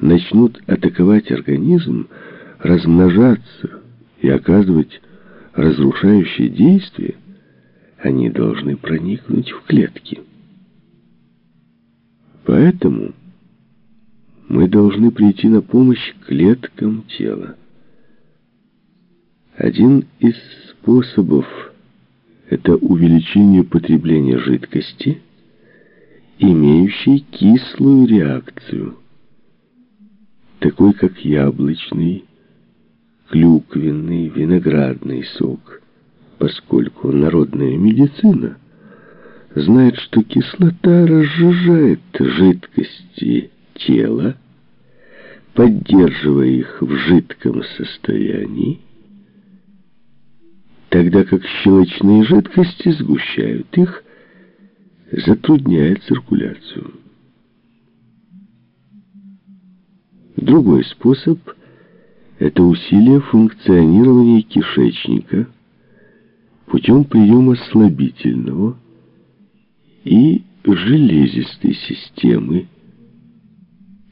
начнут атаковать организм, размножаться и оказывать разрушающее действие, они должны проникнуть в клетки. Поэтому мы должны прийти на помощь клеткам тела. Один из способов – это увеличение потребления жидкости, имеющей кислую реакцию, такой как яблочный, клюквенный, виноградный сок, поскольку народная медицина знает, что кислота разжижает жидкости тела, поддерживая их в жидком состоянии, тогда как щелочные жидкости сгущают их, затрудняя циркуляцию. Другой способ – это усилие функционирования кишечника путем приема слабительного и железистой системы,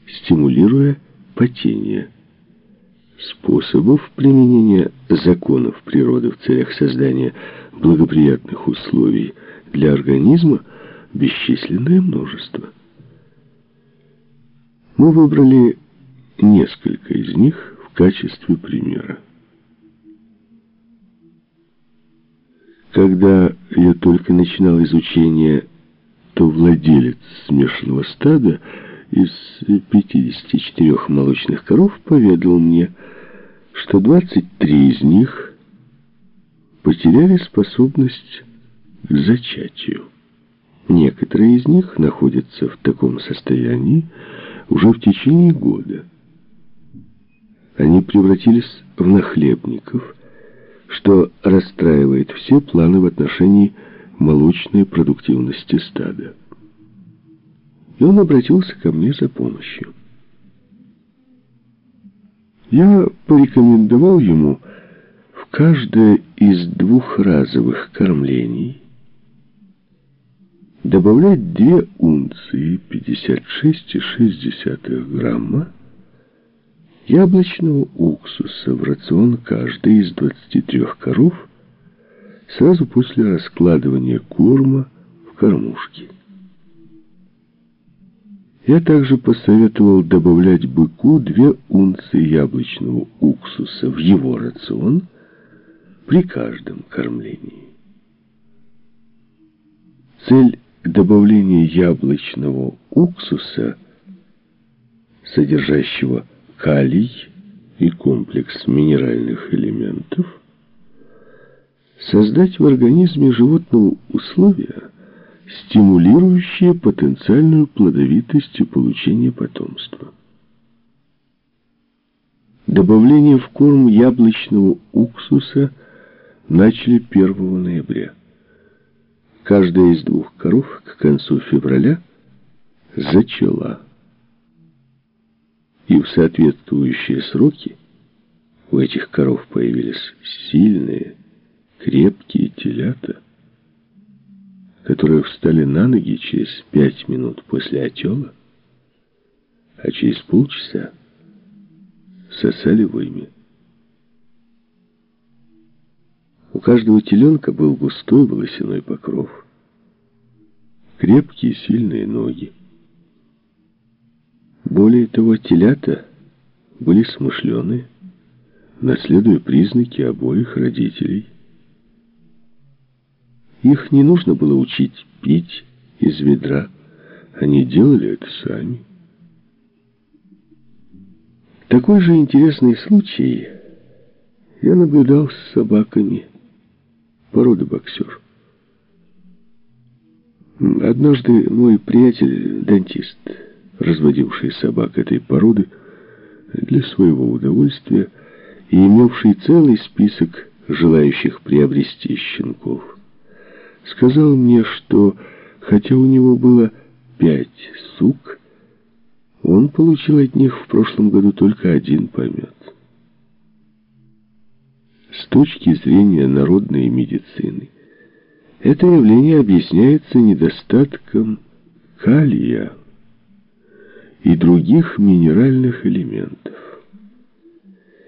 стимулируя потение. Способов применения законов природы в целях создания благоприятных условий для организма бесчисленное множество. Мы выбрали несколько из них в качестве примера. Когда я только начинал изучение, то владелец смешанного стада из 54 молочных коров поведал мне, что 23 из них потеряли способность к зачатию. Некоторые из них находятся в таком состоянии уже в течение года. Они превратились в нахлебников, что расстраивает все планы в отношении молочной продуктивности стада. И он обратился ко мне за помощью. Я порекомендовал ему в каждое из двух разовых кормлений добавлять 2 унции 56,6 грамма яблочного уксуса в рацион каждой из 23 коров сразу после раскладывания корма в кормушки. Я также посоветовал добавлять быку 2 унции яблочного уксуса в его рацион при каждом кормлении. Цель добавления яблочного уксуса, содержащего калий и комплекс минеральных элементов, создать в организме животного условия, стимулирующие потенциальную плодовитость и получение потомства. Добавление в корм яблочного уксуса начали 1 ноября. Каждая из двух коров к концу февраля зачала. И в соответствующие сроки у этих коров появились сильные, крепкие телята, которые встали на ноги через пять минут после отела, а через полчаса сосали вымя. У каждого теленка был густой волосяной покров, крепкие сильные ноги. Более того, телята были смышленые, наследуя признаки обоих родителей. Их не нужно было учить пить из ведра, они делали это сами. Такой же интересный случай я наблюдал с собаками породы боксер. Однажды мой приятель, дантист, разводивший собак этой породы для своего удовольствия и имевший целый список желающих приобрести щенков, сказал мне, что хотя у него было пять сук, он получил от них в прошлом году только один помет. С точки зрения народной медицины, это явление объясняется недостатком калия и других минеральных элементов.